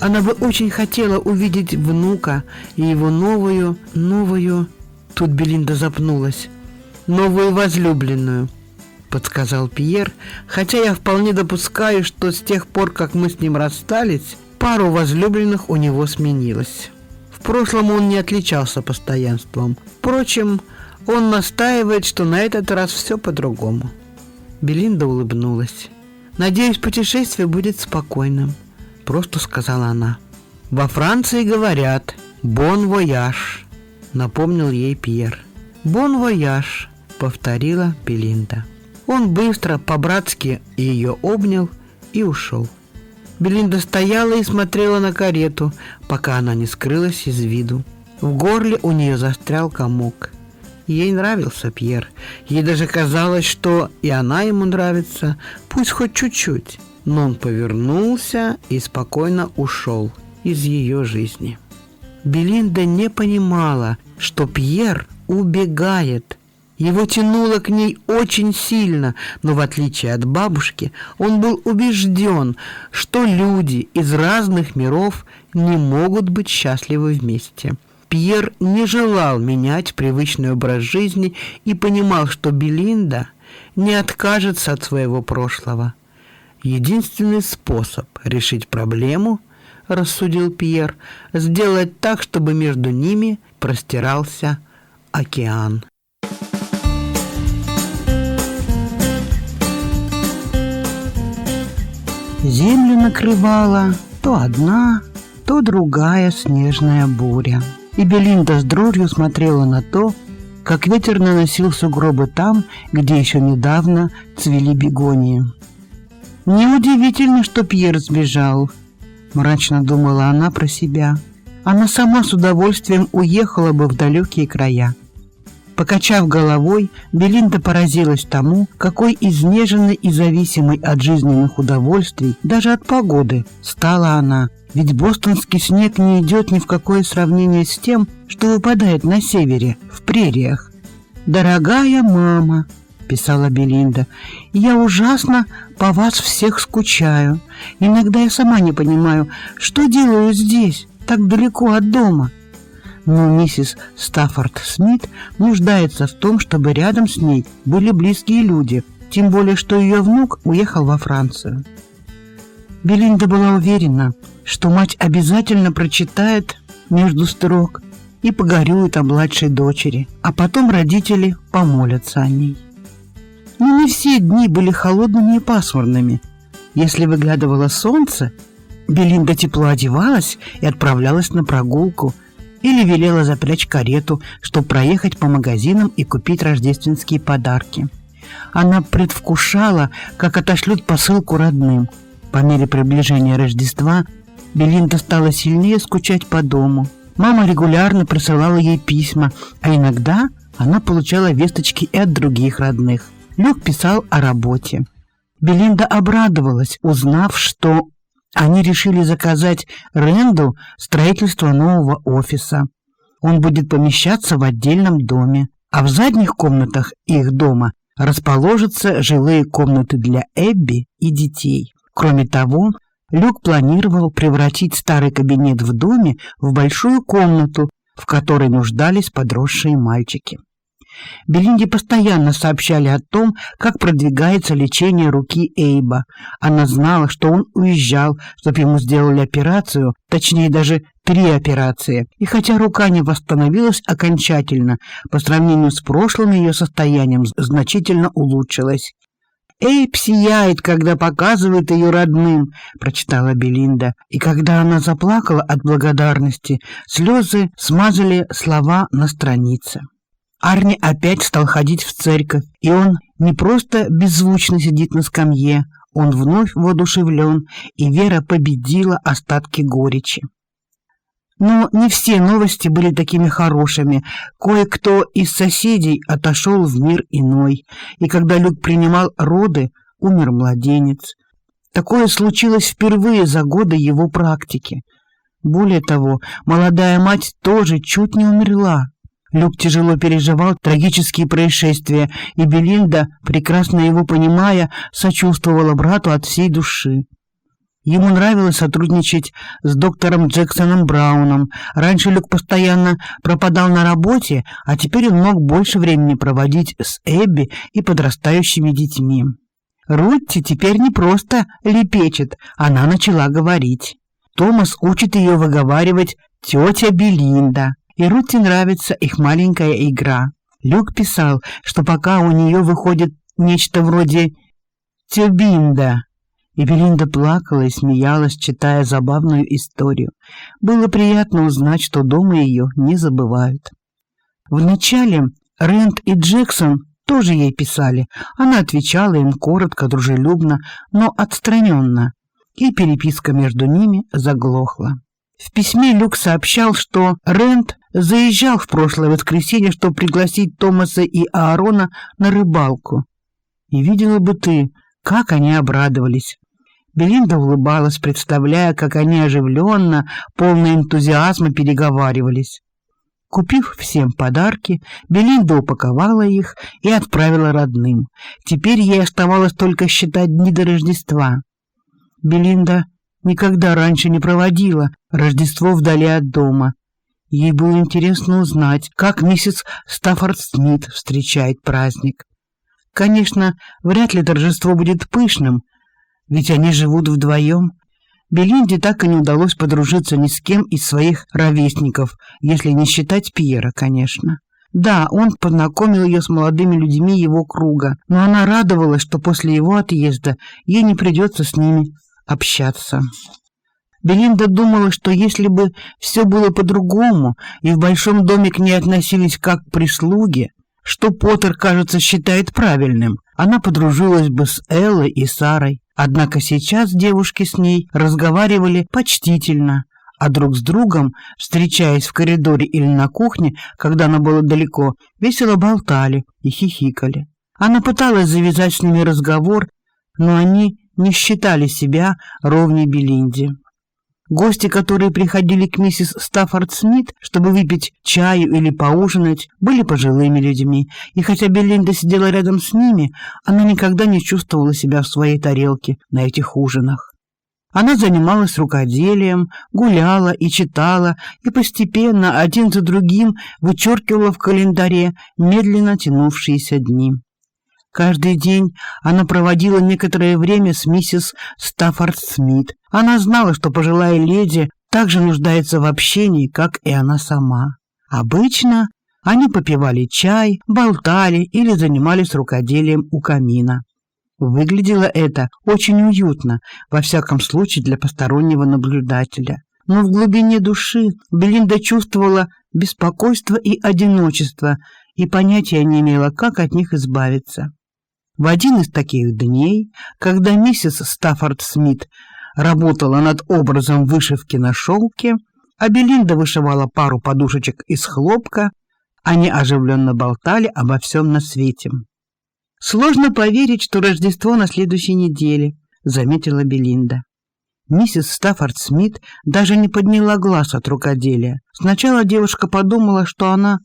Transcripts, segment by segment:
Она бы очень хотела увидеть внука и его новую, новую... Тут Белинда запнулась. Новую возлюбленную, подсказал Пьер, хотя я вполне допускаю, что с тех пор, как мы с ним расстались, пару возлюбленных у него сменилось. В прошлом он не отличался постоянством. Впрочем, он настаивает, что на этот раз все по-другому. Белинда улыбнулась. Надеюсь, путешествие будет спокойным просто сказала она. «Во Франции говорят «bon voyage», — напомнил ей Пьер. «Bon voyage», — повторила Белинда. Он быстро, по-братски ее обнял и ушел. Белинда стояла и смотрела на карету, пока она не скрылась из виду. В горле у нее застрял комок. Ей нравился Пьер. Ей даже казалось, что и она ему нравится, пусть хоть чуть-чуть но он повернулся и спокойно ушел из ее жизни. Белинда не понимала, что Пьер убегает. Его тянуло к ней очень сильно, но в отличие от бабушки, он был убежден, что люди из разных миров не могут быть счастливы вместе. Пьер не желал менять привычный образ жизни и понимал, что Белинда не откажется от своего прошлого. Единственный способ решить проблему, рассудил Пьер, сделать так, чтобы между ними простирался океан. Землю накрывала то одна, то другая снежная буря. И Белинда с дрожью смотрела на то, как ветер наносил сугробы там, где еще недавно цвели бегонии. Неудивительно, что Пьер сбежал, мрачно думала она про себя. Она сама с удовольствием уехала бы в далекие края. Покачав головой, Белинда поразилась тому, какой изнеженной и зависимой от жизненных удовольствий, даже от погоды, стала она. Ведь бостонский снег не идет ни в какое сравнение с тем, что выпадает на севере, в прериях. «Дорогая мама», писала Белинда. «Я ужасно по вас всех скучаю. Иногда я сама не понимаю, что делаю здесь, так далеко от дома». Но миссис Стаффорд Смит нуждается в том, чтобы рядом с ней были близкие люди, тем более, что ее внук уехал во Францию. Белинда была уверена, что мать обязательно прочитает между строк и погорюет о младшей дочери, а потом родители помолятся о ней. Но не все дни были холодными и пасмурными. Если выглядывало солнце, Белинда тепло одевалась и отправлялась на прогулку или велела запрячь карету, чтобы проехать по магазинам и купить рождественские подарки. Она предвкушала, как отошлют посылку родным. По мере приближения Рождества Белинда стала сильнее скучать по дому. Мама регулярно присылала ей письма, а иногда она получала весточки и от других родных. Люк писал о работе. Белинда обрадовалась, узнав, что они решили заказать Ренду строительство нового офиса. Он будет помещаться в отдельном доме, а в задних комнатах их дома расположатся жилые комнаты для Эбби и детей. Кроме того, Люк планировал превратить старый кабинет в доме в большую комнату, в которой нуждались подросшие мальчики. Белинде постоянно сообщали о том, как продвигается лечение руки Эйба. Она знала, что он уезжал, чтобы ему сделали операцию, точнее даже три операции. И хотя рука не восстановилась окончательно, по сравнению с прошлым ее состоянием значительно улучшилась. «Эйб сияет, когда показывает ее родным», — прочитала Белинда. И когда она заплакала от благодарности, слезы смазали слова на странице. Арни опять стал ходить в церковь, и он не просто беззвучно сидит на скамье, он вновь воодушевлен, и вера победила остатки горечи. Но не все новости были такими хорошими. Кое-кто из соседей отошел в мир иной, и когда Люк принимал роды, умер младенец. Такое случилось впервые за годы его практики. Более того, молодая мать тоже чуть не умерла. Люк тяжело переживал трагические происшествия, и Белинда, прекрасно его понимая, сочувствовала брату от всей души. Ему нравилось сотрудничать с доктором Джексоном Брауном. Раньше Люк постоянно пропадал на работе, а теперь он мог больше времени проводить с Эбби и подрастающими детьми. Рутти теперь не просто лепечет, она начала говорить. Томас учит ее выговаривать «тетя Белинда», и Рутти нравится их маленькая игра. Люк писал, что пока у нее выходит нечто вроде «тюбинда», и Белинда плакала и смеялась, читая забавную историю. Было приятно узнать, что дома ее не забывают. Вначале Рент и Джексон тоже ей писали. Она отвечала им коротко, дружелюбно, но отстраненно, и переписка между ними заглохла. В письме Люк сообщал, что Рент заезжал в прошлое воскресенье, чтобы пригласить Томаса и Аарона на рыбалку. И видела бы ты, как они обрадовались. Белинда улыбалась, представляя, как они оживленно, полно энтузиазма переговаривались. Купив всем подарки, Белинда упаковала их и отправила родным. Теперь ей оставалось только считать дни до Рождества. Белинда никогда раньше не проводила Рождество вдали от дома. Ей было интересно узнать, как миссис Стаффорд Смит встречает праздник. Конечно, вряд ли торжество будет пышным, ведь они живут вдвоем. Белинде так и не удалось подружиться ни с кем из своих ровесников, если не считать Пьера, конечно. Да, он познакомил ее с молодыми людьми его круга, но она радовалась, что после его отъезда ей не придется с ними общаться. Белинда думала, что если бы все было по-другому, и в большом доме к ней относились как к прислуге, что Поттер, кажется, считает правильным, она подружилась бы с Эллой и Сарой. Однако сейчас девушки с ней разговаривали почтительно, а друг с другом, встречаясь в коридоре или на кухне, когда она была далеко, весело болтали и хихикали. Она пыталась завязать с ними разговор, но они не считали себя ровней Белинде. Гости, которые приходили к миссис Стаффорд Смит, чтобы выпить чаю или поужинать, были пожилыми людьми, и хотя Белинда сидела рядом с ними, она никогда не чувствовала себя в своей тарелке на этих ужинах. Она занималась рукоделием, гуляла и читала, и постепенно один за другим вычеркивала в календаре медленно тянувшиеся дни. Каждый день она проводила некоторое время с миссис Стаффорд Смит. Она знала, что пожилая леди также нуждается в общении, как и она сама. Обычно они попивали чай, болтали или занимались рукоделием у камина. Выглядело это очень уютно, во всяком случае для постороннего наблюдателя. Но в глубине души Белинда чувствовала беспокойство и одиночество и понятия не имела, как от них избавиться. В один из таких дней, когда миссис Стаффорд Смит работала над образом вышивки на шелке, а Белинда вышивала пару подушечек из хлопка, они оживленно болтали обо всем на свете. «Сложно поверить, что Рождество на следующей неделе», — заметила Белинда. Миссис Стаффорд Смит даже не подняла глаз от рукоделия. Сначала девушка подумала, что она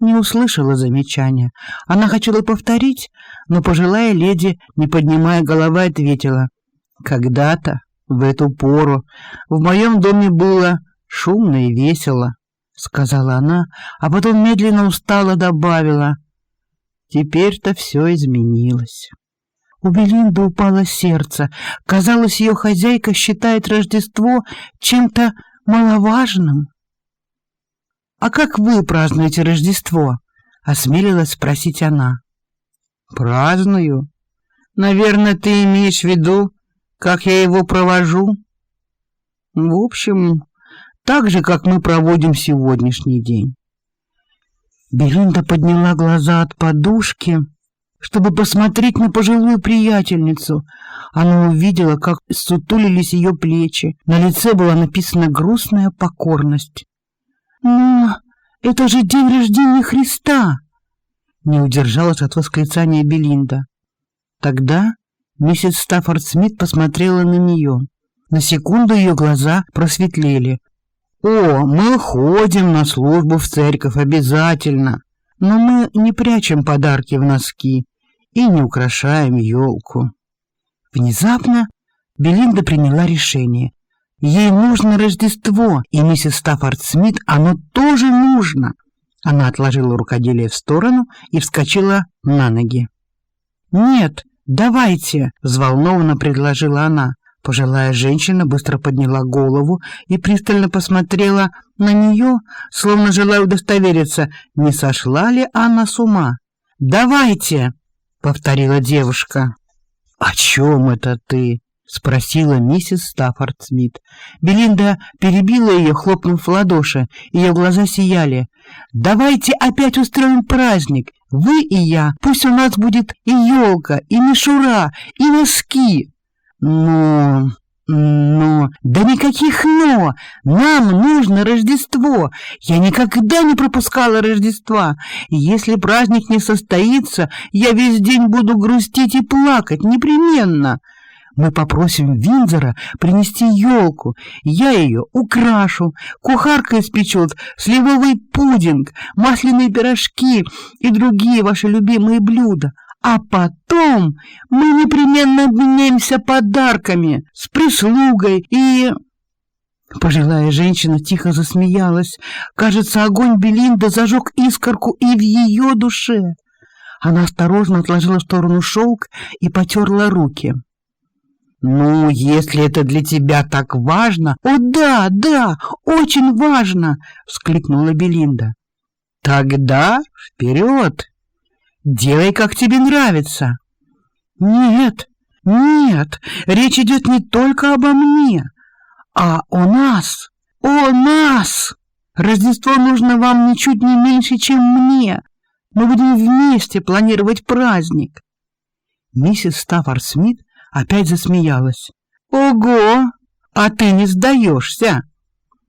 не услышала замечания. Она хотела повторить, но пожилая леди, не поднимая головы, ответила. «Когда-то, в эту пору, в моем доме было шумно и весело», — сказала она, а потом медленно устало добавила. «Теперь-то все изменилось». У Белинды упало сердце. Казалось, ее хозяйка считает Рождество чем-то маловажным. «А как вы празднуете Рождество?» — осмелилась спросить она. «Праздную? Наверное, ты имеешь в виду, как я его провожу?» «В общем, так же, как мы проводим сегодняшний день». Белинда подняла глаза от подушки, чтобы посмотреть на пожилую приятельницу. Она увидела, как сутулились ее плечи. На лице была написана грустная покорность. Но это же день рождения Христа! Не удержалась от восклицания Белинда. Тогда миссис Стаффорд Смит посмотрела на нее. На секунду ее глаза просветлели. «О, мы ходим на службу в церковь обязательно, но мы не прячем подарки в носки и не украшаем елку». Внезапно Белинда приняла решение. Ей нужно Рождество, и миссис Стаффорд Смит оно тоже нужно. Она отложила рукоделие в сторону и вскочила на ноги. «Нет, давайте!» — взволнованно предложила она. Пожилая женщина быстро подняла голову и пристально посмотрела на нее, словно желая удостовериться, не сошла ли она с ума. «Давайте!» — повторила девушка. «О чем это ты?» — спросила миссис Стаффорд Смит. Белинда перебила ее, хлопнув в ладоши. Ее глаза сияли. «Давайте опять устроим праздник! Вы и я! Пусть у нас будет и елка, и мишура, и носки!» «Но... но... да никаких «но»! Нам нужно Рождество! Я никогда не пропускала Рождества! Если праздник не состоится, я весь день буду грустить и плакать, непременно!» Мы попросим Винзора принести елку. Я ее украшу. Кухарка испечет сливовый пудинг, масляные пирожки и другие ваши любимые блюда. А потом мы непременно обменяемся подарками с прислугой и... Пожилая женщина тихо засмеялась. Кажется, огонь Белинда зажег искорку и в ее душе. Она осторожно отложила в сторону шелк и потерла руки. «Ну, если это для тебя так важно...» «О, да, да, очень важно!» — вскликнула Белинда. «Тогда вперед! Делай, как тебе нравится!» «Нет, нет, речь идет не только обо мне, а о нас, о нас! Рождество нужно вам ничуть не меньше, чем мне. Мы будем вместе планировать праздник». Миссис Стаффорд Смит опять засмеялась. «Ого! А ты не сдаешься!»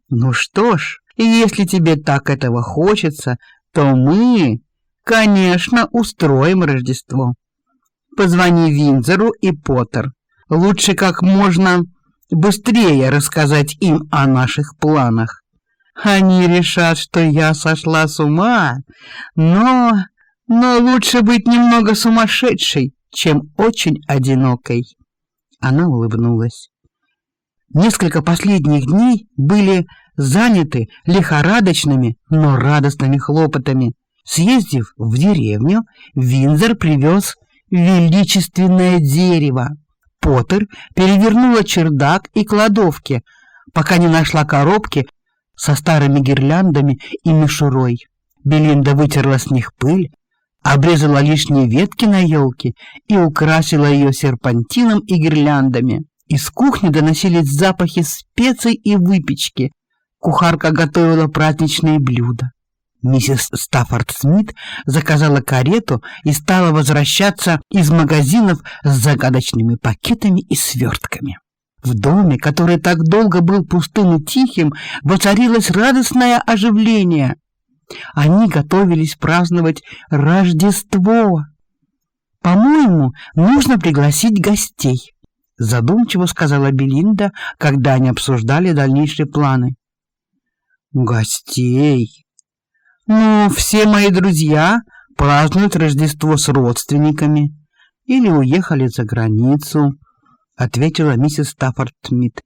«Ну что ж, если тебе так этого хочется, то мы, конечно, устроим Рождество. Позвони Винзору и Поттер. Лучше как можно быстрее рассказать им о наших планах. Они решат, что я сошла с ума, но... но лучше быть немного сумасшедшей, чем очень одинокой. Она улыбнулась. Несколько последних дней были заняты лихорадочными, но радостными хлопотами. Съездив в деревню, Винзор привез величественное дерево. Поттер перевернула чердак и кладовки, пока не нашла коробки со старыми гирляндами и мишурой. Белинда вытерла с них пыль, обрезала лишние ветки на елке и украсила ее серпантином и гирляндами. Из кухни доносились запахи специй и выпечки. Кухарка готовила праздничные блюда. Миссис Стаффорд Смит заказала карету и стала возвращаться из магазинов с загадочными пакетами и свертками. В доме, который так долго был пустым и тихим, воцарилось радостное оживление. Они готовились праздновать Рождество. «По-моему, нужно пригласить гостей», — задумчиво сказала Белинда, когда они обсуждали дальнейшие планы. «Гостей? Ну, все мои друзья празднуют Рождество с родственниками или уехали за границу», — ответила миссис Стаффорд Смит.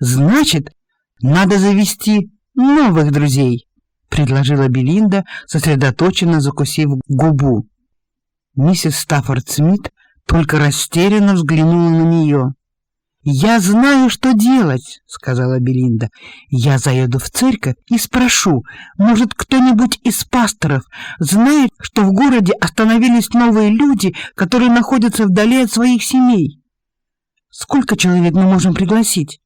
«Значит, надо завести новых друзей». — предложила Белинда, сосредоточенно закусив губу. Миссис Стаффорд Смит только растерянно взглянула на нее. «Я знаю, что делать», — сказала Белинда. «Я заеду в церковь и спрошу, может, кто-нибудь из пасторов знает, что в городе остановились новые люди, которые находятся вдали от своих семей? Сколько человек мы можем пригласить?»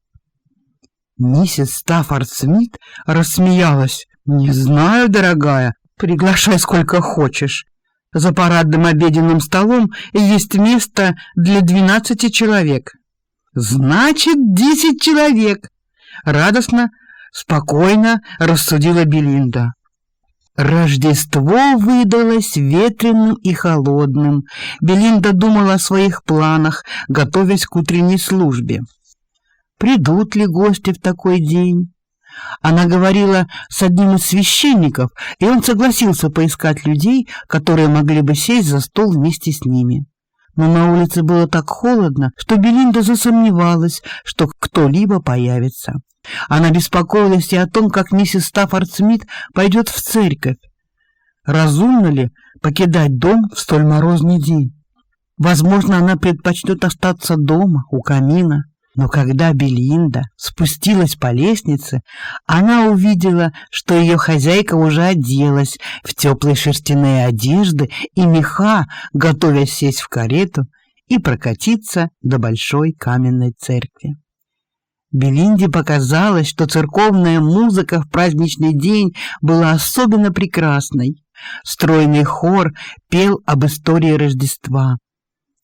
Миссис Стаффорд Смит рассмеялась. «Не знаю, дорогая, приглашай сколько хочешь. За парадным обеденным столом есть место для двенадцати человек». «Значит, десять человек!» Радостно спокойно рассудила Белинда. Рождество выдалось ветреным и холодным. Белинда думала о своих планах, готовясь к утренней службе. Придут ли гости в такой день? Она говорила с одним из священников, и он согласился поискать людей, которые могли бы сесть за стол вместе с ними. Но на улице было так холодно, что Белинда засомневалась, что кто-либо появится. Она беспокоилась и о том, как миссис Стаффорд Смит пойдет в церковь. Разумно ли покидать дом в столь морозный день? Возможно, она предпочтет остаться дома, у камина. Но когда Белинда спустилась по лестнице, она увидела, что ее хозяйка уже оделась в теплые шерстяные одежды и меха, готовясь сесть в карету и прокатиться до большой каменной церкви. Белинде показалось, что церковная музыка в праздничный день была особенно прекрасной. Стройный хор пел об истории Рождества.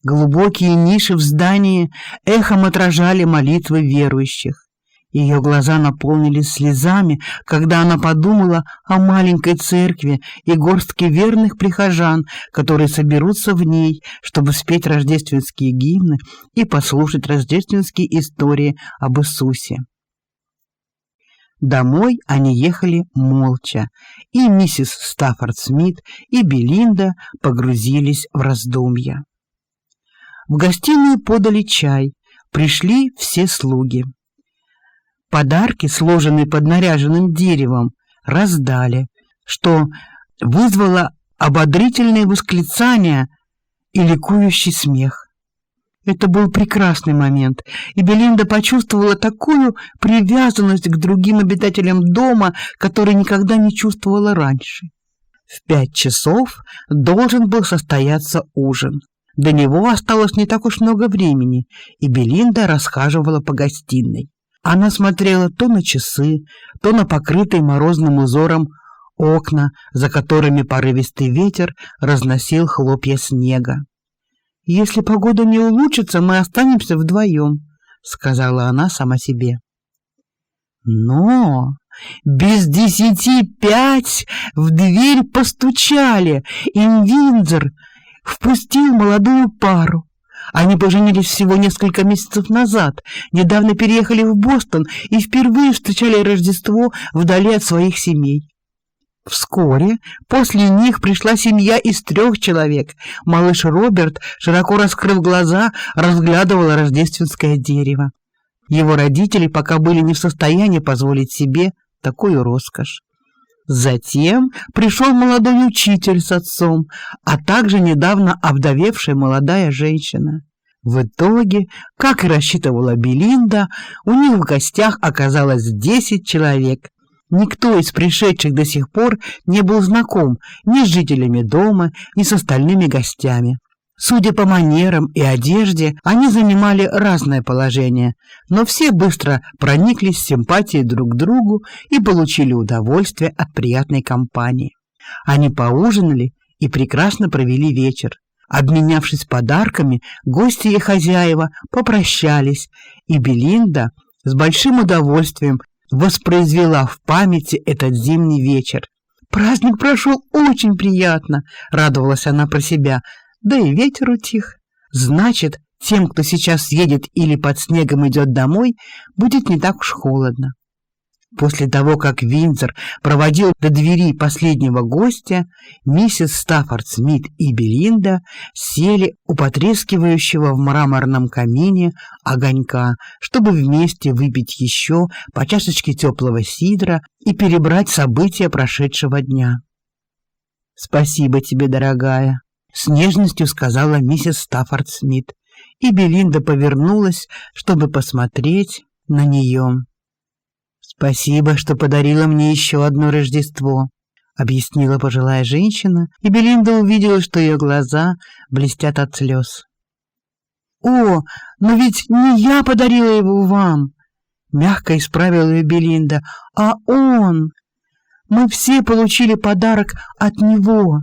Глубокие ниши в здании эхом отражали молитвы верующих. Ее глаза наполнились слезами, когда она подумала о маленькой церкви и горстке верных прихожан, которые соберутся в ней, чтобы спеть рождественские гимны и послушать рождественские истории об Иисусе. Домой они ехали молча, и миссис Стаффорд Смит и Белинда погрузились в раздумья. В гостиную подали чай, пришли все слуги. Подарки, сложенные под наряженным деревом, раздали, что вызвало ободрительные восклицания и ликующий смех. Это был прекрасный момент, и Белинда почувствовала такую привязанность к другим обитателям дома, которой никогда не чувствовала раньше. В пять часов должен был состояться ужин. До него осталось не так уж много времени, и Белинда расхаживала по гостиной. Она смотрела то на часы, то на покрытые морозным узором окна, за которыми порывистый ветер разносил хлопья снега. «Если погода не улучшится, мы останемся вдвоем», — сказала она сама себе. Но без десяти пять в дверь постучали, и Виндзор впустил молодую пару. Они поженились всего несколько месяцев назад, недавно переехали в Бостон и впервые встречали Рождество вдали от своих семей. Вскоре после них пришла семья из трех человек. Малыш Роберт, широко раскрыв глаза, разглядывал рождественское дерево. Его родители пока были не в состоянии позволить себе такую роскошь. Затем пришел молодой учитель с отцом, а также недавно обдавевшая молодая женщина. В итоге, как и рассчитывала Белинда, у них в гостях оказалось десять человек. Никто из пришедших до сих пор не был знаком ни с жителями дома, ни с остальными гостями. Судя по манерам и одежде, они занимали разное положение, но все быстро прониклись симпатией друг к другу и получили удовольствие от приятной компании. Они поужинали и прекрасно провели вечер. Обменявшись подарками, гости и хозяева попрощались, и Белинда с большим удовольствием воспроизвела в памяти этот зимний вечер. «Праздник прошел очень приятно», — радовалась она про себя, — да и ветер утих. Значит, тем, кто сейчас едет или под снегом идет домой, будет не так уж холодно. После того, как Винзор проводил до двери последнего гостя, миссис Стаффорд Смит и Белинда сели у потрескивающего в мраморном камине огонька, чтобы вместе выпить еще по чашечке теплого сидра и перебрать события прошедшего дня. «Спасибо тебе, дорогая», с нежностью сказала миссис Стаффорд Смит, и Белинда повернулась, чтобы посмотреть на нее. «Спасибо, что подарила мне еще одно Рождество», — объяснила пожилая женщина, и Белинда увидела, что ее глаза блестят от слез. «О, но ведь не я подарила его вам!» — мягко исправила ее Белинда. «А он! Мы все получили подарок от него!»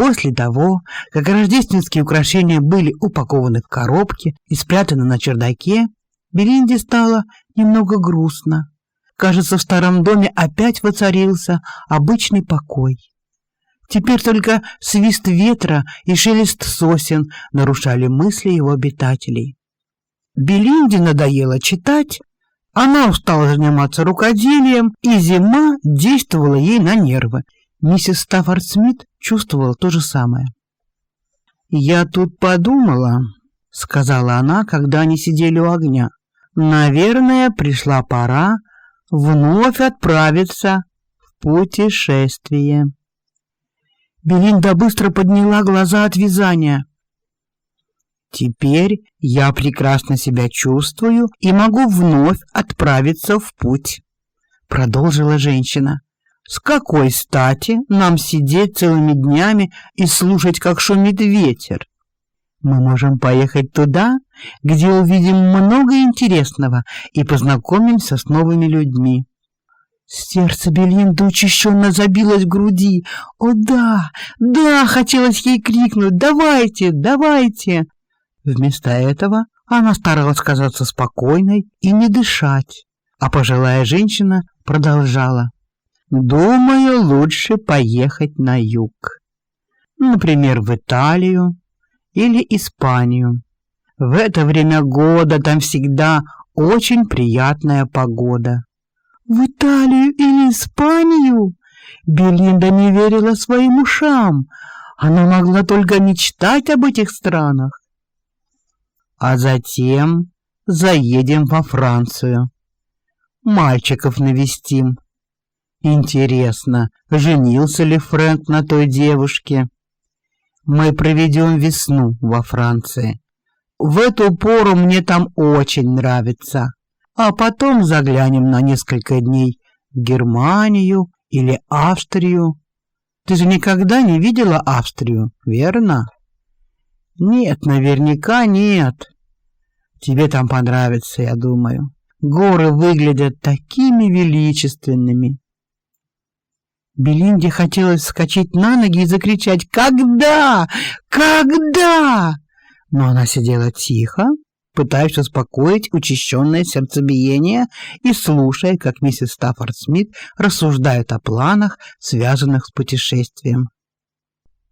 После того, как рождественские украшения были упакованы в коробки и спрятаны на чердаке, Белинде стало немного грустно. Кажется, в старом доме опять воцарился обычный покой. Теперь только свист ветра и шелест сосен нарушали мысли его обитателей. Белинде надоело читать, она устала заниматься рукоделием, и зима действовала ей на нервы. Миссис Стаффорд Смит чувствовала то же самое. «Я тут подумала», — сказала она, когда они сидели у огня. «Наверное, пришла пора вновь отправиться в путешествие». Белинда быстро подняла глаза от вязания. Теперь я прекрасно себя чувствую и могу вновь отправиться в путь, продолжила женщина. С какой стати нам сидеть целыми днями и слушать, как шумит ветер? Мы можем поехать туда, где увидим много интересного и познакомимся с новыми людьми. Сердце Белинды учащенно забилось в груди. «О да, да!» — хотелось ей крикнуть. «Давайте, давайте!» Вместо этого она старалась казаться спокойной и не дышать, а пожилая женщина продолжала. «Думаю, лучше поехать на юг. Например, в Италию или Испанию. В это время года там всегда очень приятная погода». «В Италию или Испанию?» Белинда не верила своим ушам. Она могла только мечтать об этих странах а затем заедем во Францию. Мальчиков навестим. Интересно, женился ли Фрэнк на той девушке? Мы проведем весну во Франции. В эту пору мне там очень нравится. А потом заглянем на несколько дней в Германию или Австрию. Ты же никогда не видела Австрию, верно? Нет, наверняка нет. Тебе там понравится, я думаю. Горы выглядят такими величественными. Белинде хотелось вскочить на ноги и закричать «Когда? Когда?», но она сидела тихо, пытаясь успокоить учащенное сердцебиение и слушая, как миссис Стаффорд Смит рассуждает о планах, связанных с путешествием.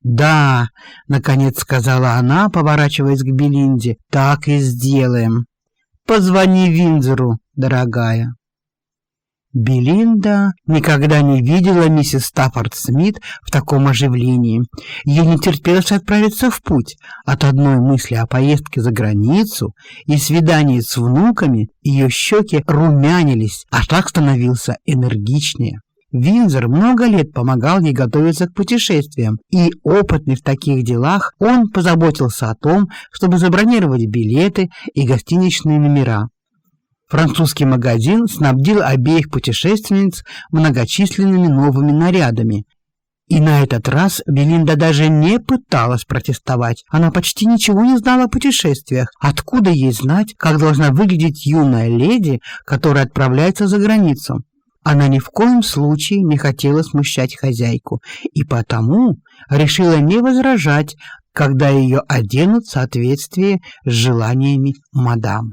«Да», — наконец сказала она, поворачиваясь к Белинде, — «так и сделаем. Позвони Винзору, дорогая». Белинда никогда не видела миссис Стаффорд Смит в таком оживлении. Ей не терпелось отправиться в путь. От одной мысли о поездке за границу и свидании с внуками ее щеки румянились, а так становился энергичнее. Винзор много лет помогал ей готовиться к путешествиям, и, опытный в таких делах, он позаботился о том, чтобы забронировать билеты и гостиничные номера. Французский магазин снабдил обеих путешественниц многочисленными новыми нарядами. И на этот раз Белинда даже не пыталась протестовать. Она почти ничего не знала о путешествиях. Откуда ей знать, как должна выглядеть юная леди, которая отправляется за границу? Она ни в коем случае не хотела смущать хозяйку и потому решила не возражать, когда ее оденут в соответствии с желаниями мадам.